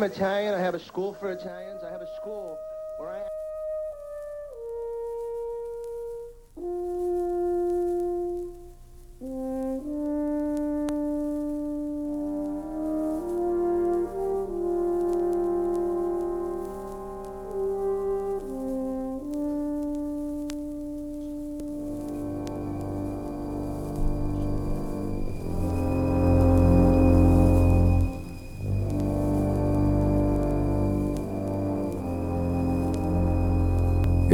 I am Italian. I have a school for Italians.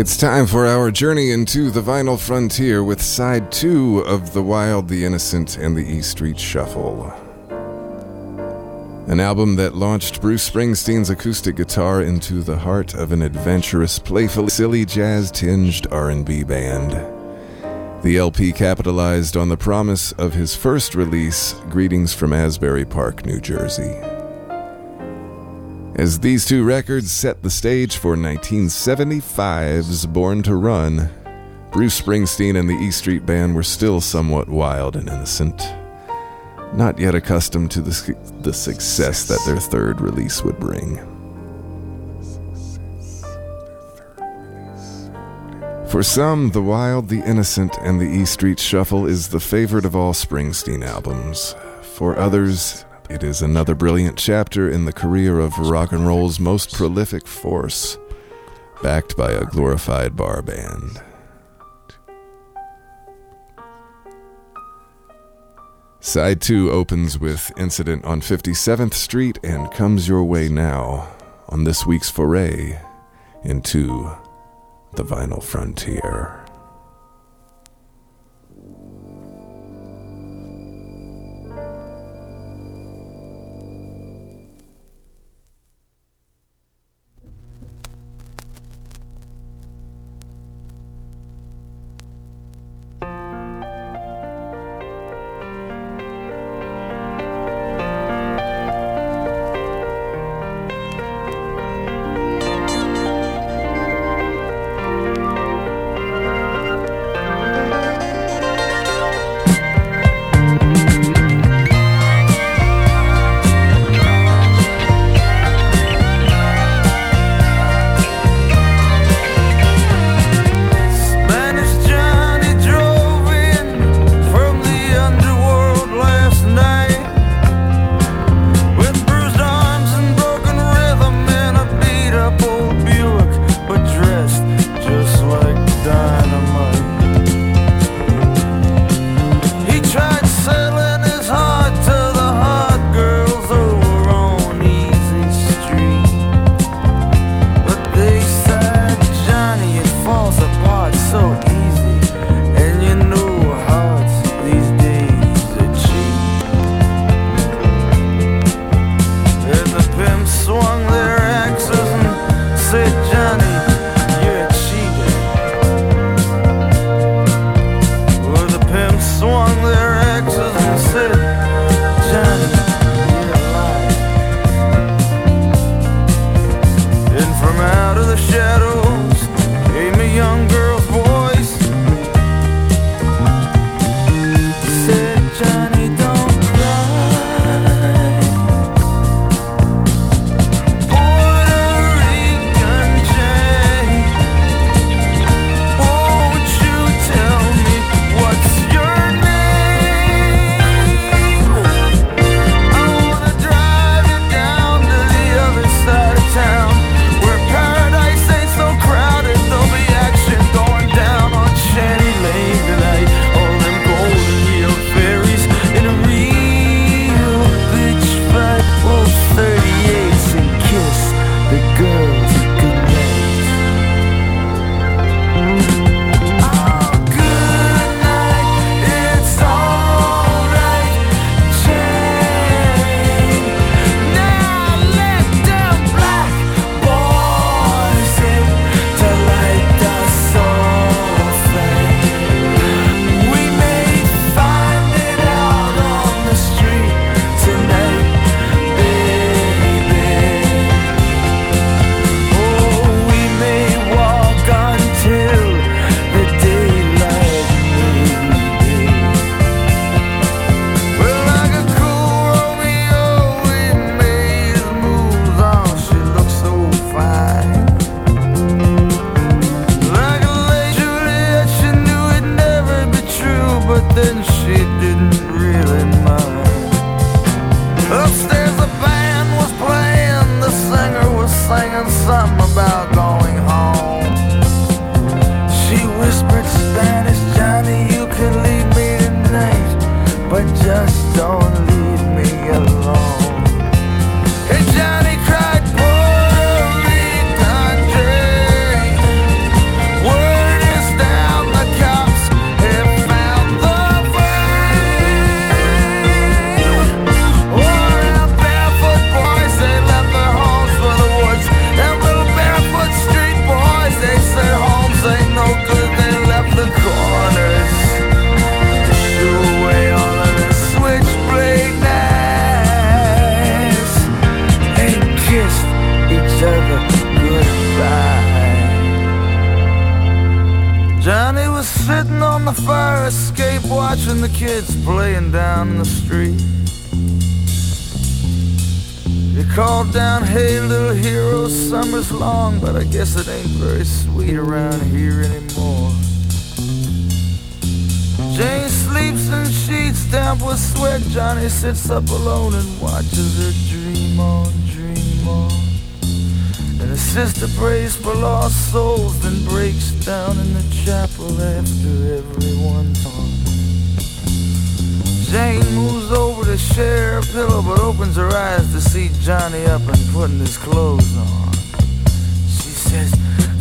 It's time for our journey into the vinyl frontier with side two of The Wild, the Innocent, and the E Street Shuffle. An album that launched Bruce Springsteen's acoustic guitar into the heart of an adventurous, playful, silly jazz tinged R&B band. The LP capitalized on the promise of his first release, Greetings from Asbury Park, New Jersey. As these two records set the stage for 1975's Born to Run, Bruce Springsteen and the E Street Band were still somewhat wild and innocent, not yet accustomed to the, su- the success that their third release would bring. For some, The Wild, the Innocent, and the E Street Shuffle is the favorite of all Springsteen albums. For others, it is another brilliant chapter in the career of rock and roll's most prolific force, backed by a glorified bar band. Side 2 opens with Incident on 57th Street and comes your way now on this week's foray into the vinyl frontier. her pillow, but opens her eyes to see Johnny up and putting his clothes on. She says,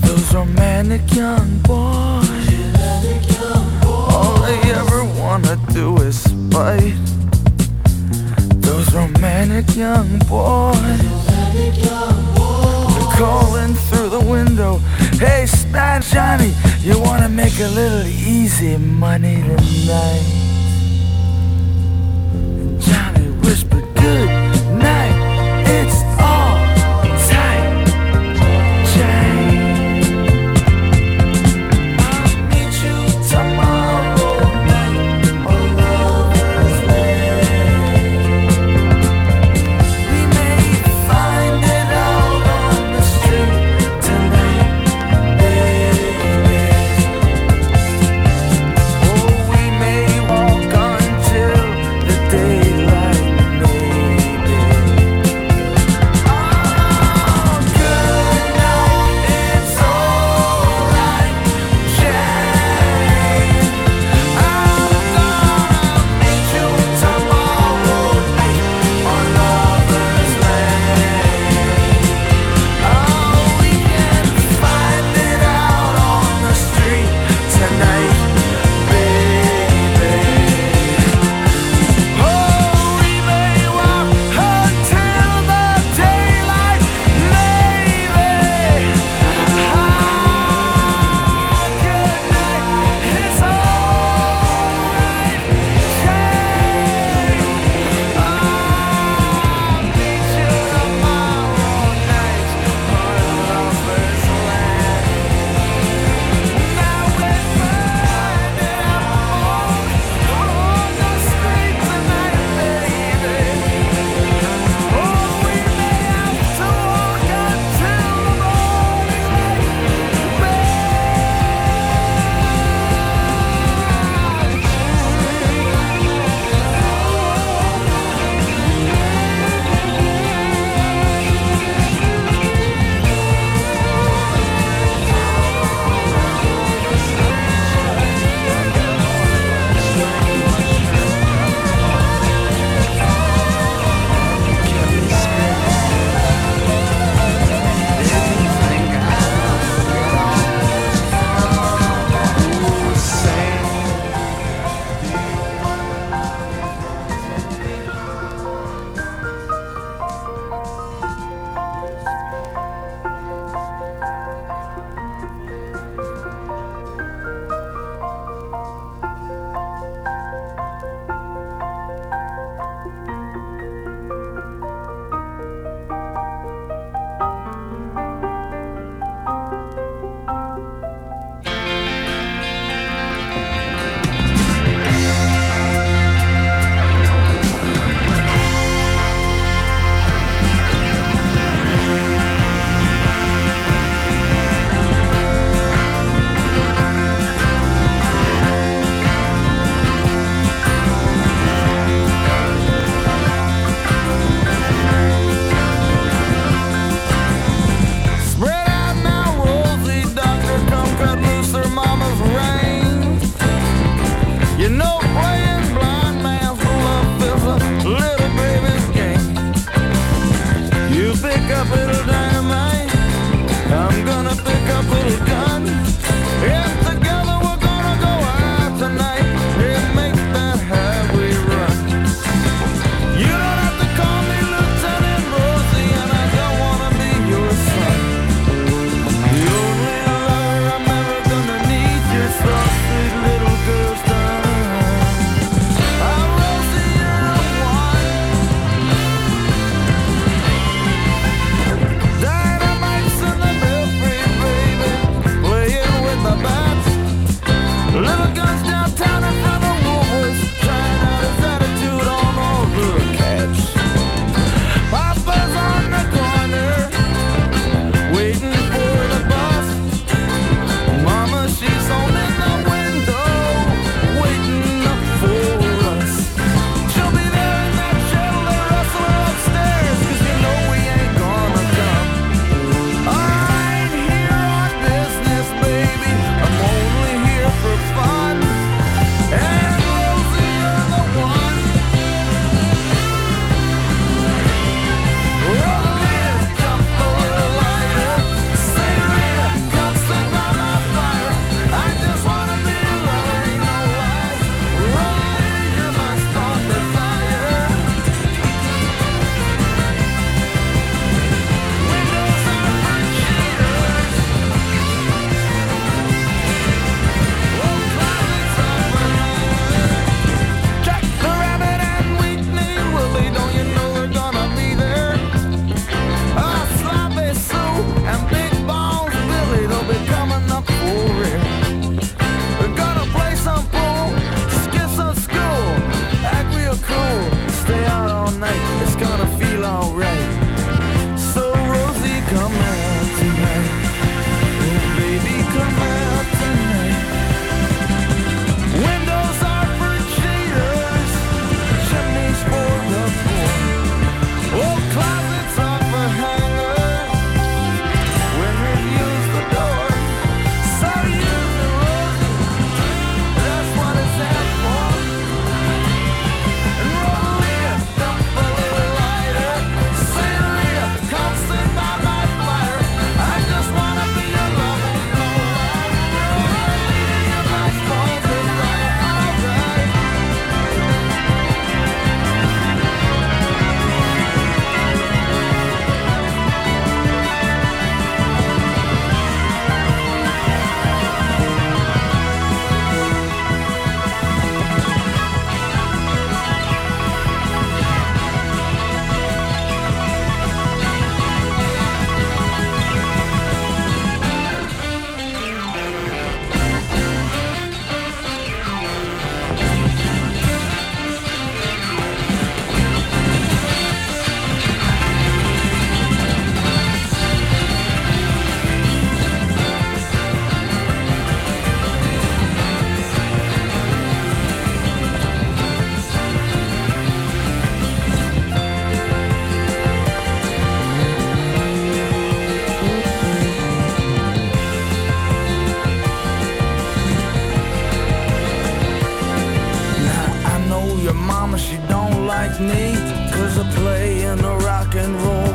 Those romantic young boys, young boys. all they ever wanna do is fight. Those romantic young boys, romantic young boys. they're calling through the window. Hey, Spanish Johnny, you wanna make a little easy money tonight? Me, cause I play in a rock and roll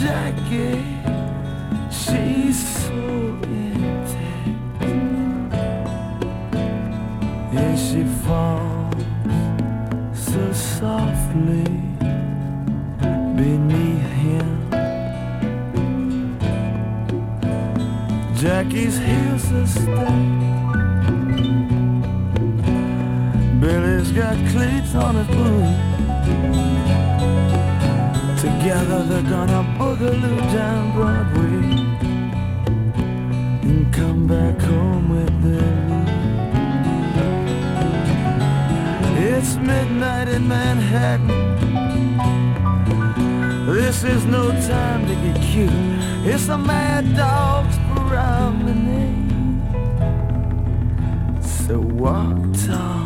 jacket. She's so intact. And she falls so softly beneath him. Jackie's heels are stacked. Billy's got cleats on his boots. they're gonna boogaloo down Broadway and come back home with them. It's midnight in Manhattan. This is no time to get cute. It's a mad dog's promenade. So walk tall.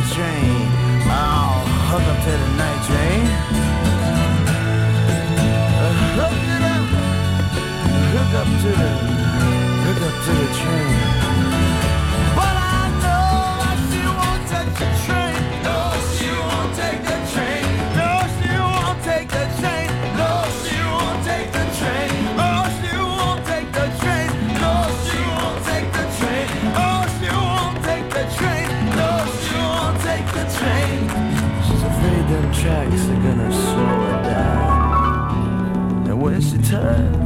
night train. I'll hook up to the night train. Uh, hook it up. Hook up to the, hook up to the train. time.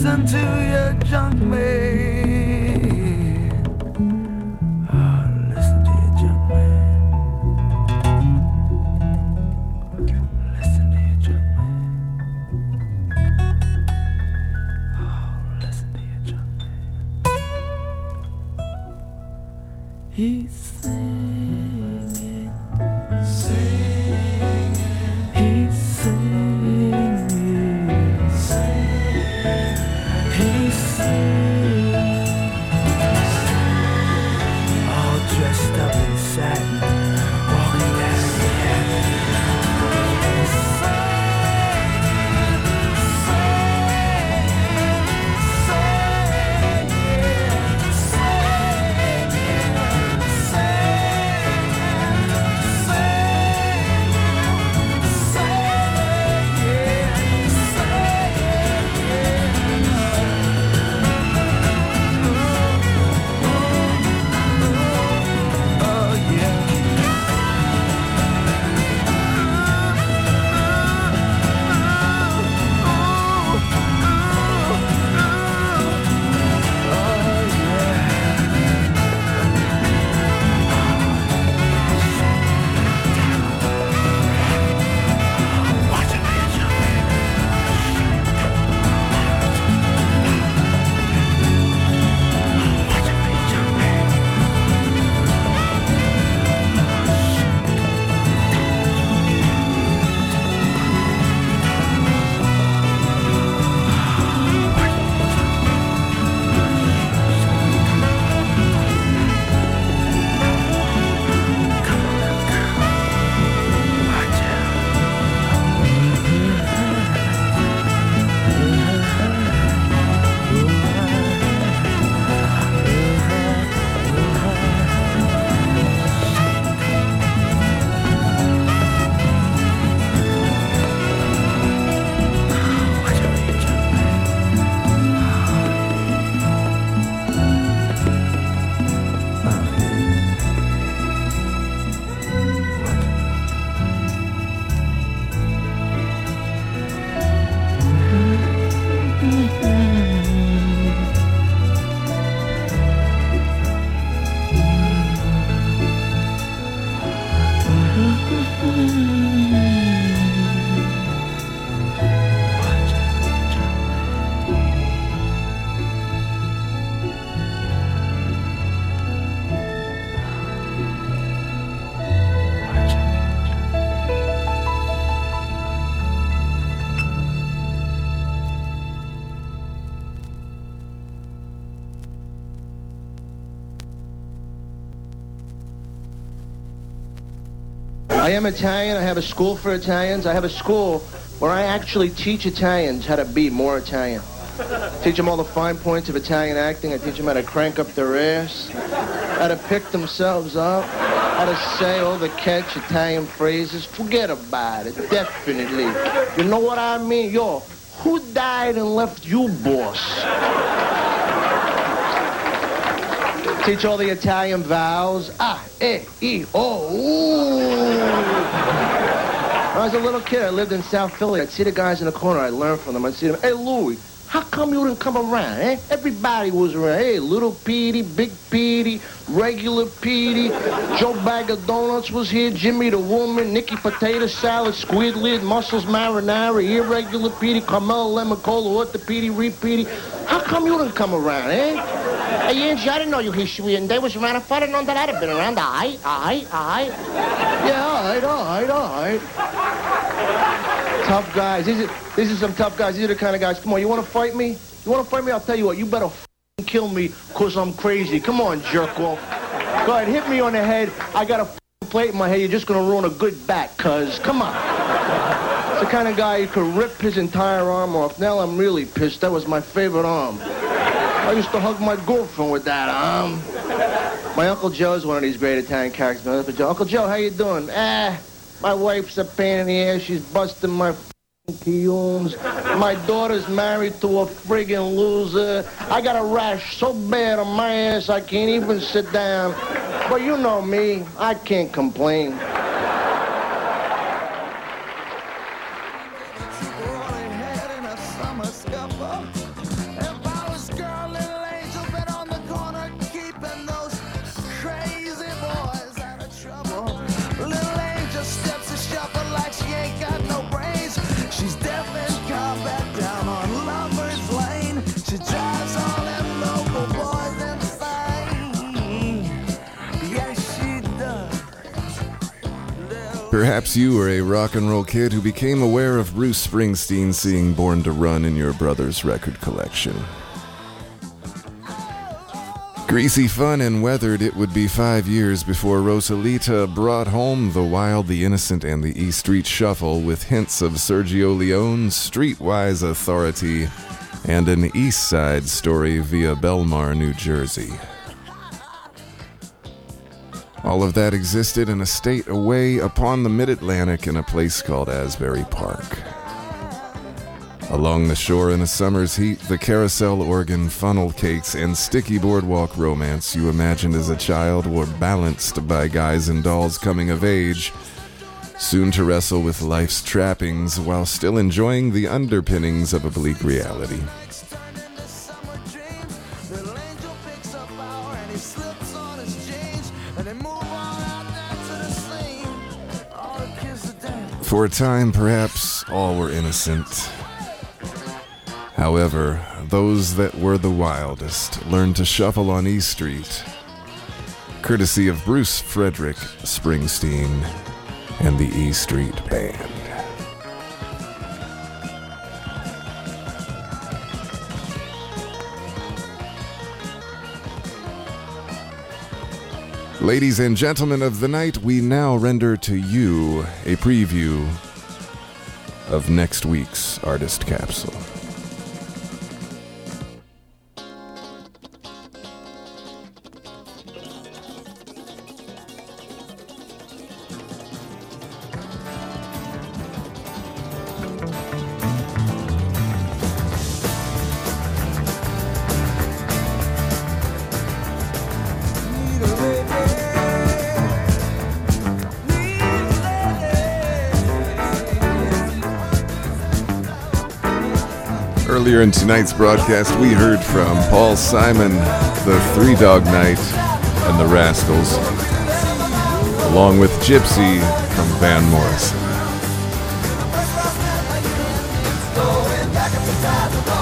listen to your junk mail. Am Italian. I have a school for Italians. I have a school where I actually teach Italians how to be more Italian. Teach them all the fine points of Italian acting. I teach them how to crank up their ass, how to pick themselves up, how to say all the catch Italian phrases. Forget about it, definitely. You know what I mean? Yo, who died and left you, boss? Teach all the Italian vowels. Ah, eh, e, oh. When I was a little kid, I lived in South Philly. I'd see the guys in the corner. I'd learn from them. I'd see them. Hey, Louie, how come you didn't come around, eh? Everybody was around. Hey, little Petey, big Petey, regular Petey, Joe Bag of Donuts was here, Jimmy the Woman, Nicky Potato Salad, Squid Lid, Mussels Marinara, Irregular Petey, Carmel Lemon Cola, Orthopedy, Repeaty. How come you didn't come around, eh? Hey, Angie, I didn't know you history and they was around. If I'd known that, I'd have been around. Right, all right. Yeah, all right, all right, all right. Tough guys. These are, these are some tough guys. These are the kind of guys. Come on, you want to fight me? You want to fight me? I'll tell you what. You better kill me because I'm crazy. Come on, jerk off. Go ahead, hit me on the head. I got a plate in my head. You're just going to ruin a good bat, cuz. Come on. It's the kind of guy who could rip his entire arm off. Now I'm really pissed. That was my favorite arm. I used to hug my girlfriend with that arm. My Uncle Joe's one of these great Italian characters. My Uncle Joe, Uncle Joe, how you doing? Ah, my wife's a pain in the ass. She's busting my kiyums. My daughter's married to a friggin' loser. I got a rash so bad on my ass I can't even sit down. But you know me, I can't complain. Perhaps you were a rock and roll kid who became aware of Bruce Springsteen seeing Born to Run in your brother's record collection. Greasy fun and weathered, it would be five years before Rosalita brought home The Wild, the Innocent, and the E Street Shuffle with hints of Sergio Leone's streetwise authority and an East Side story via Belmar, New Jersey. All of that existed in a state away upon the mid Atlantic in a place called Asbury Park. Along the shore in a summer's heat, the carousel organ, funnel cakes, and sticky boardwalk romance you imagined as a child were balanced by guys and dolls coming of age, soon to wrestle with life's trappings while still enjoying the underpinnings of a bleak reality. For a time, perhaps all were innocent. However, those that were the wildest learned to shuffle on E Street, courtesy of Bruce Frederick Springsteen and the E Street Band. Ladies and gentlemen of the night, we now render to you a preview of next week's Artist Capsule. Earlier in tonight's broadcast, we heard from Paul Simon, the Three Dog Night, and the Rascals, along with Gypsy from Van Morrison.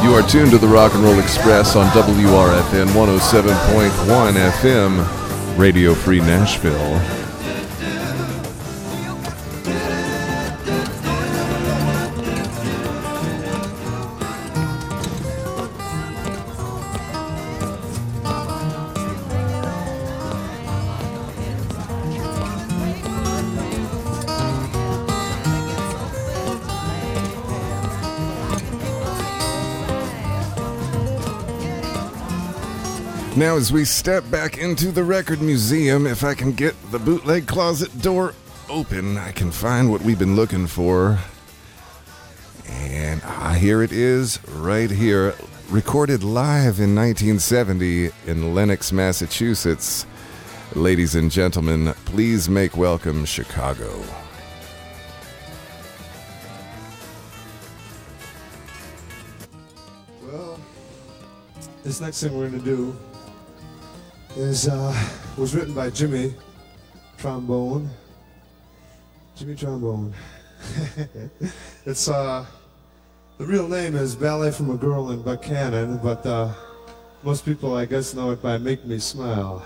You are tuned to the Rock and Roll Express on WRFN 107.1 FM, Radio Free Nashville. Now, as we step back into the record museum, if I can get the bootleg closet door open, I can find what we've been looking for. And ah, here it is, right here, recorded live in 1970 in Lenox, Massachusetts. Ladies and gentlemen, please make welcome Chicago. Well, this next thing we're gonna do is uh, was written by Jimmy Trombone. Jimmy Trombone. it's uh, the real name is Ballet from a Girl in Buchannon, but uh, most people, I guess, know it by Make Me Smile.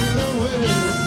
Away.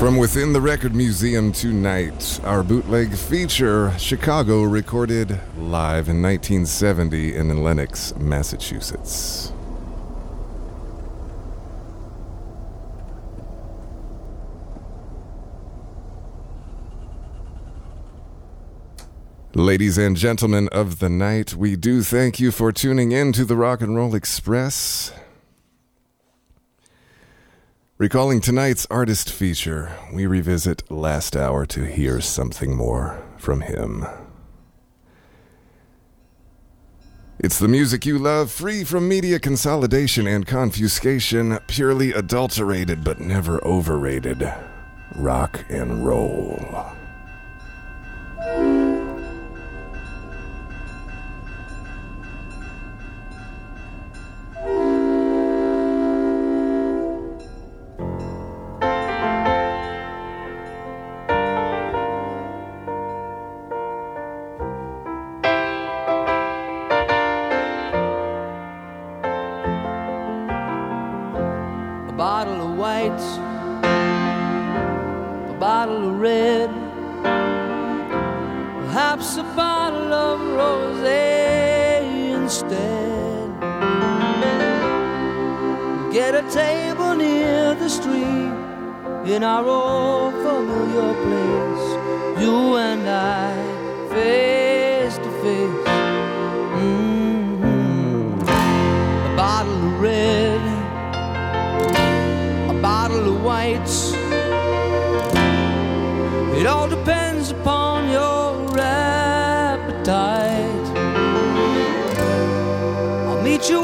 From within the Record Museum tonight, our bootleg feature, Chicago, recorded live in 1970 in Lenox, Massachusetts. Ladies and gentlemen of the night, we do thank you for tuning in to the Rock and Roll Express. Recalling tonight's artist feature, we revisit last hour to hear something more from him. It's the music you love, free from media consolidation and confiscation, purely adulterated but never overrated. Rock and roll.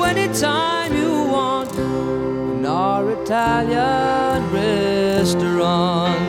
anytime you want in our Italian restaurant.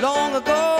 long ago.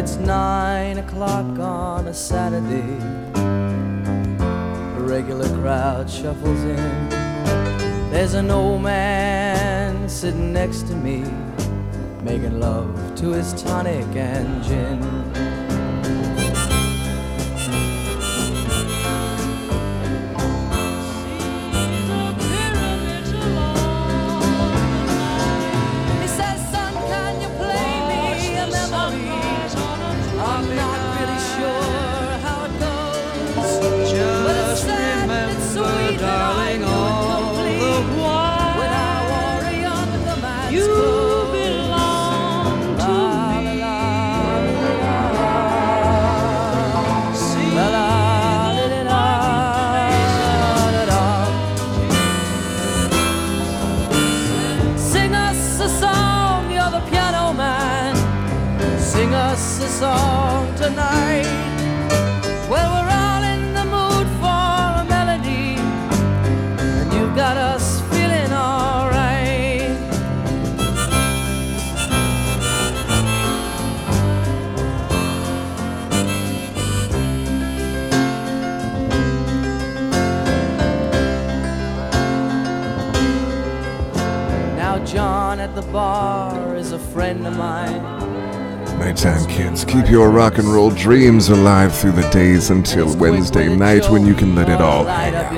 it's nine o'clock on a Saturday. The regular crowd shuffles in. There's an old man sitting next to me, making love to his tonic and gin. Bar is a friend of mine. Nighttime kids, keep your rock and roll dreams alive through the days until Wednesday night when you can let it all hang out.